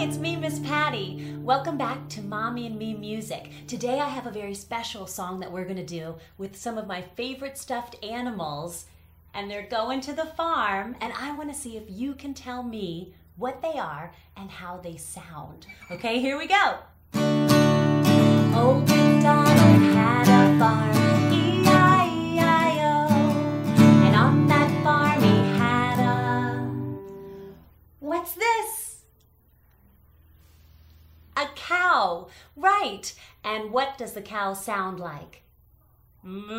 it's me, Miss Patty. Welcome back to Mommy and Me Music. Today I have a very special song that we're going to do with some of my favorite stuffed animals. And they're going to the farm, and I want to see if you can tell me what they are and how they sound. Okay, here we go. A cow. Right. And what does the cow sound like? Moo.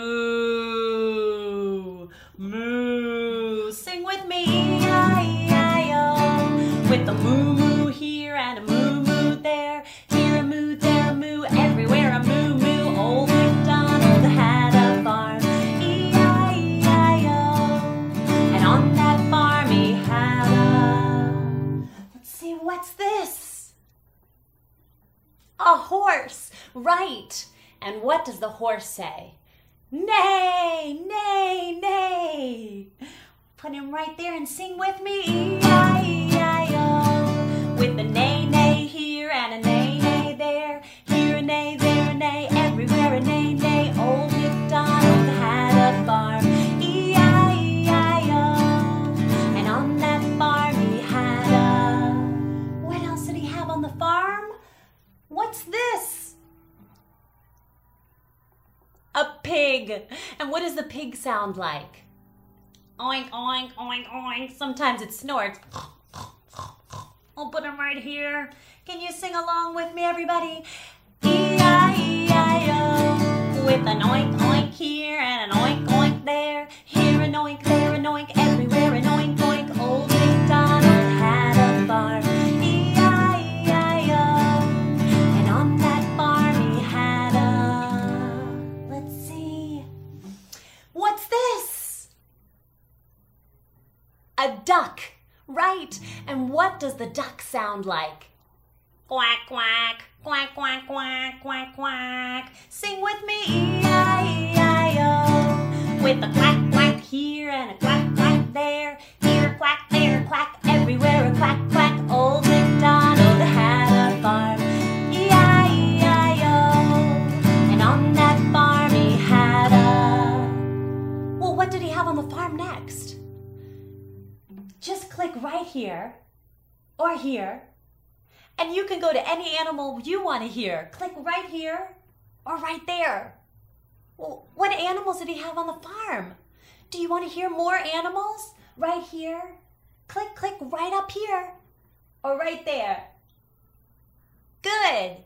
Moo. Sing with me. E-I-E-I-O. With a moo moo here and a moo moo there. Here a moo, there a moo, everywhere a moo moo. Old MacDonald had a farm. E-I-E-I-O. And on that farm he had a. Let's see, what's this? A horse. Right. And what does the horse say? Nay, nay, nay. Put him right there and sing with me. What's this? A pig. And what does the pig sound like? Oink, oink, oink, oink. Sometimes it snorts. I'll put him right here. Can you sing along with me, everybody? E-I-E-I-O. With an oink, oink here and an oink, oink there. Here an oink, there an oink, A duck. Right. And what does the duck sound like? Quack, quack, quack, quack, quack, quack, quack. Sing with me. Click right here or here, and you can go to any animal you want to hear. Click right here or right there. Well, what animals did he have on the farm? Do you want to hear more animals? Right here. Click, click right up here or right there. Good.